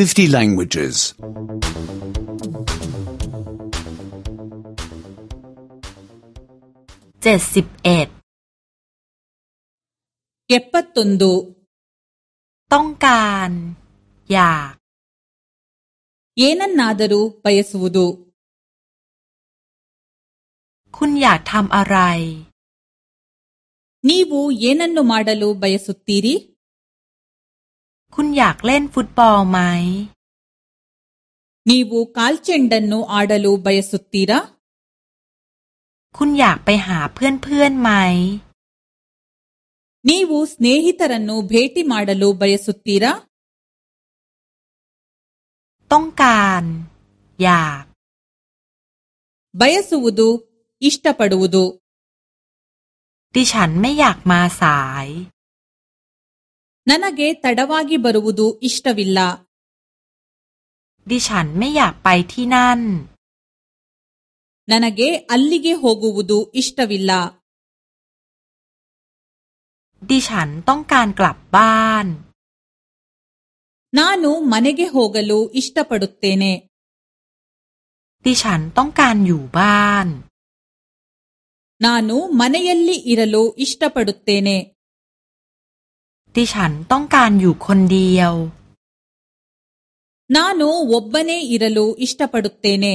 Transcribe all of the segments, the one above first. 50 languages. 71. เก็บปตุุนดต้องการ อยากเยนันนาดรูไยสุดุ คุณอยากทำอะไรนี่วูเยนันโนมาดลูไยสุตีรีุณอยากเล่นฟุตบอลไหมนีวูคาลเชนดันโนอาดัลูบายสุตีระคุณอยากไปหาเพื่อนเพื่อนไหมนีวูสเนหิตรันนเบตีมาดัลูบายสุตีระ ต้องการ อยากบายสุวุดูอิสตาปดูดูดิฉันไม่อยากมาสาย ನನಗೆ ತಡವಾಗಿ ಬರುವುದು ಇಷ್ಟವಿಲ್ಲ ดิฉันไม่อยากไปที่นั่น ನನಗೆ ಅಲ್ಲಿಗೆ ಹೋಗುವುದು ಇಷ್ಟವಿಲ್ಲ ดิฉันต้องการกลับบ้าน ನಾನು ಮನೆಗೆ ಹೋಗಲು ಇಷ್ಟಪಡುತ್ತೇನೆ ดิฉันต้องการอยู่บ้าน ನಾನು ಮನೆಯಲ್ಲಿ ಇರಲು ಇಷ್ಟಪಡುತ್ತೇನೆ ดิฉันต้องการอยู่คนเดียวาಾ ನ ುวบบเนೇิรลูอิสตาปดุตเตเน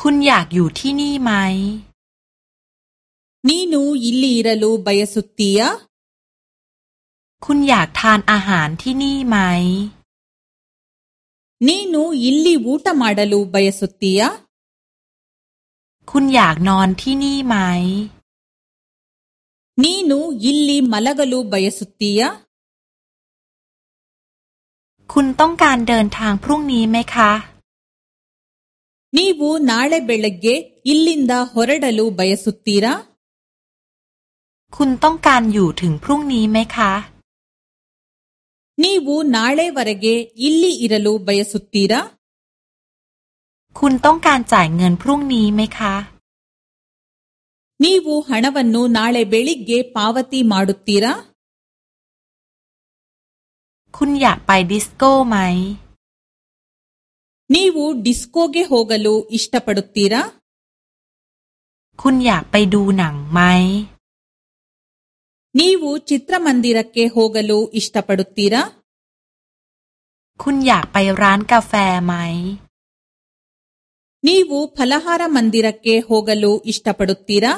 คุณอยากอยู่ที่นี่ไหม นีนู ಇ ยิลีร ರ ลบายสุตเตีย คุณอยากทานอาหารที่นี่ไหม นีนูยิลลีวูตมาดลูบายสุตเตีย คุณอยากนอนที่นี่ไหมนี ನೀನು ಇಲ್ಲಿ า ಲ ಗ ಲ ು ಬಯಸುತ್ತೀಯ คุณต้องการเดินทางพรุ่งนี้ไหมคะ นี่บูนาเลเบลเกอิลลินดาฮอร์ดัลูบายสุตีรา คุณต้องการอยู่ถึงพรุ่งนี้ไหมคะ นี่บูนาเลวรเกอิลลีอิรัลูบายสุตีรา คุณต้องการจ่ายเงินพรุ่งนี้ไหมคะ ನೀವು ಹಣವನ್ನು ನಾಳೆ ಬೆಳಿಗ್ಗೆ ಪಾವತಿ ಮಾಡುತ್ತೀರಾ คุณอยากไปดิสโก้ไหม ನೀವು ಡಿಸ್ಕೋಗೆ ಹೋಗಲು ಇಷ್ಟಪಡುತ್ತೀರಾ คุณอยากไปดูหนังไหม ನೀವು ಚಿತ್ರಮಂದಿರಕ್ಕೆ ಹೋಗಲು ಇಷ್ಟಪಡುತ್ತೀರಾ คุณอยากไปร้านกาแฟไหม ನೀವು ಫಲಹಾರ ಮಂದಿರಕ್ಕೆ ಹೋಗಲು ಇಷ್ಟಪಡುತ್ತೀರಾ